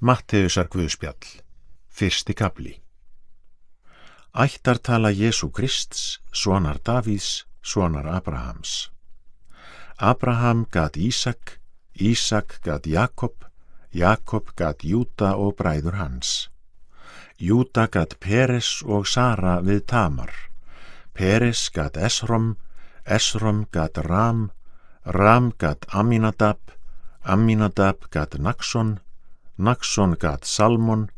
Matteusar Guðspjall, fyrsti kapli. Ættartala Jésu Krists, sonar Davíðs, sonar Abrahams. Abraham gat Ísak, Ísak gat Jakob, Jakob gat Júta og bræður hans. Júta gat Peres og Sara við Tamar. Peres gat Esrom, Esrom gat Ram, Ram gat Aminadab, Aminadab gat Naxon, Naxon gat Salmon,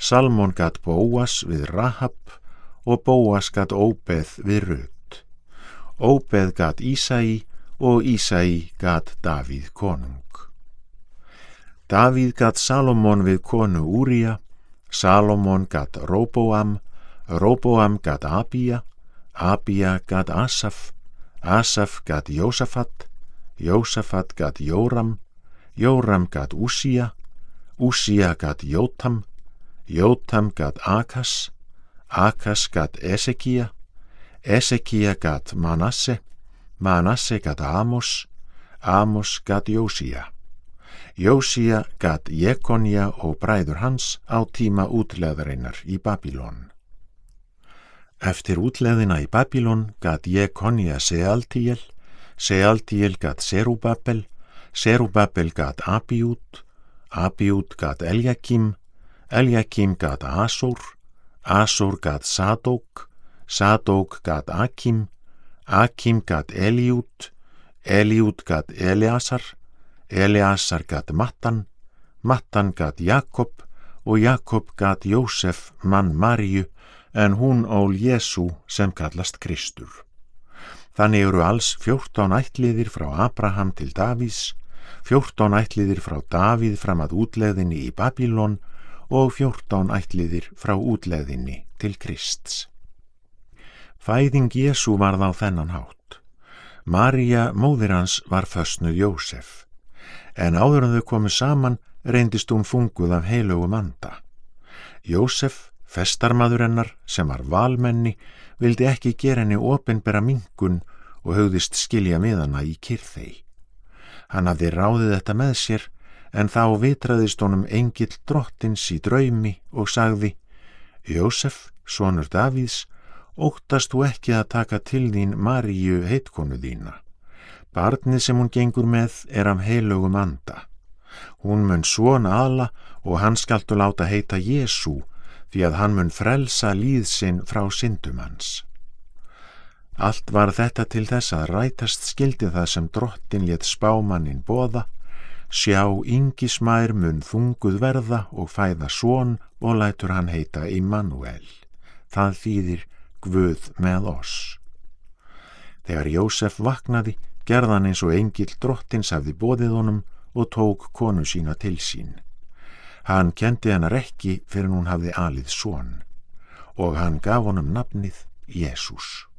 Salmon gat Bóas við Rahab og Bóas gat Óbeð við Rut. Óbeð gat Ísæi og Ísæi gat Davíð konung. Davíð gat Salomon við konu Úrija, Salomon gat Róbóam, Róbóam gat Abía, Abía gat Asaf, Asaf gat Jósafat, Jósafat gat Jóram, Jóram gat Úsía, Úsía gat Jótam, Jótam gat Akas, Akas gat Esekía, Esekía gat Manasse, Manasse gat Amos, Amos gat Jósía. Jósía gat Jekonja og bræður hans á tíma útleðarinnar í Babilón. Eftir útleðina í Babilón gat Jekonja Sealtíel, Sealtíel gat Serubabel, Serubabel gat Abíút, Abíút gat Eljakim, Eljakim gat Asúr, Asúr gat Sadók, Sadók gat Akim, Akim gat Eliút, Eliút gat Eleasar, Eleasar gat Mattan, Mattan gat Jakob og Jakob gat Jósef mann Maríu en hún ól Jésu sem kallast Kristur. Þannig eru alls fjórtán ætliðir frá Abraham til Davís, fjórtán ætliðir frá Davíð fram að útleðinni í Babilón og fjórtán ætliðir frá útleðinni til Krists. Fæðing Jésu varð á þennan hátt. Maríja, móðir hans, var fösnuð Jósef, en áður en þau komu saman reyndist hún funguð af heilögum anda. Jósef, festarmadur hennar, sem var valmenni, vildi ekki gera henni opinbera mingun og höfðist skilja miðana í kyrþei. Hann hafði ráðið þetta með sér, en þá vitraðist honum engill drottins í draumi og sagði Jósef, sonur Davíðs, óttast þú ekki að taka til þín Maríu heitkonu þína. Barnið sem hún gengur með er af heilögum anda. Hún mun svona aðla og hann skaltu láta heita Jésu því að hann mun frelsa líðsinn frá syndum hans. Allt var þetta til þess að rætast skildi það sem drottin létt spámannin boða, sjá yngismær mun þunguð verða og fæða svon og lætur hann heita Immanuel. Það þýðir Guð með oss. Þegar Jósef vaknaði, gerðan eins og engill drottins hafði bóðið honum og tók konu sína til sín. Hann kendi hennar ekki fyrir hún hafði alið svon og hann gaf honum nafnið Jésús.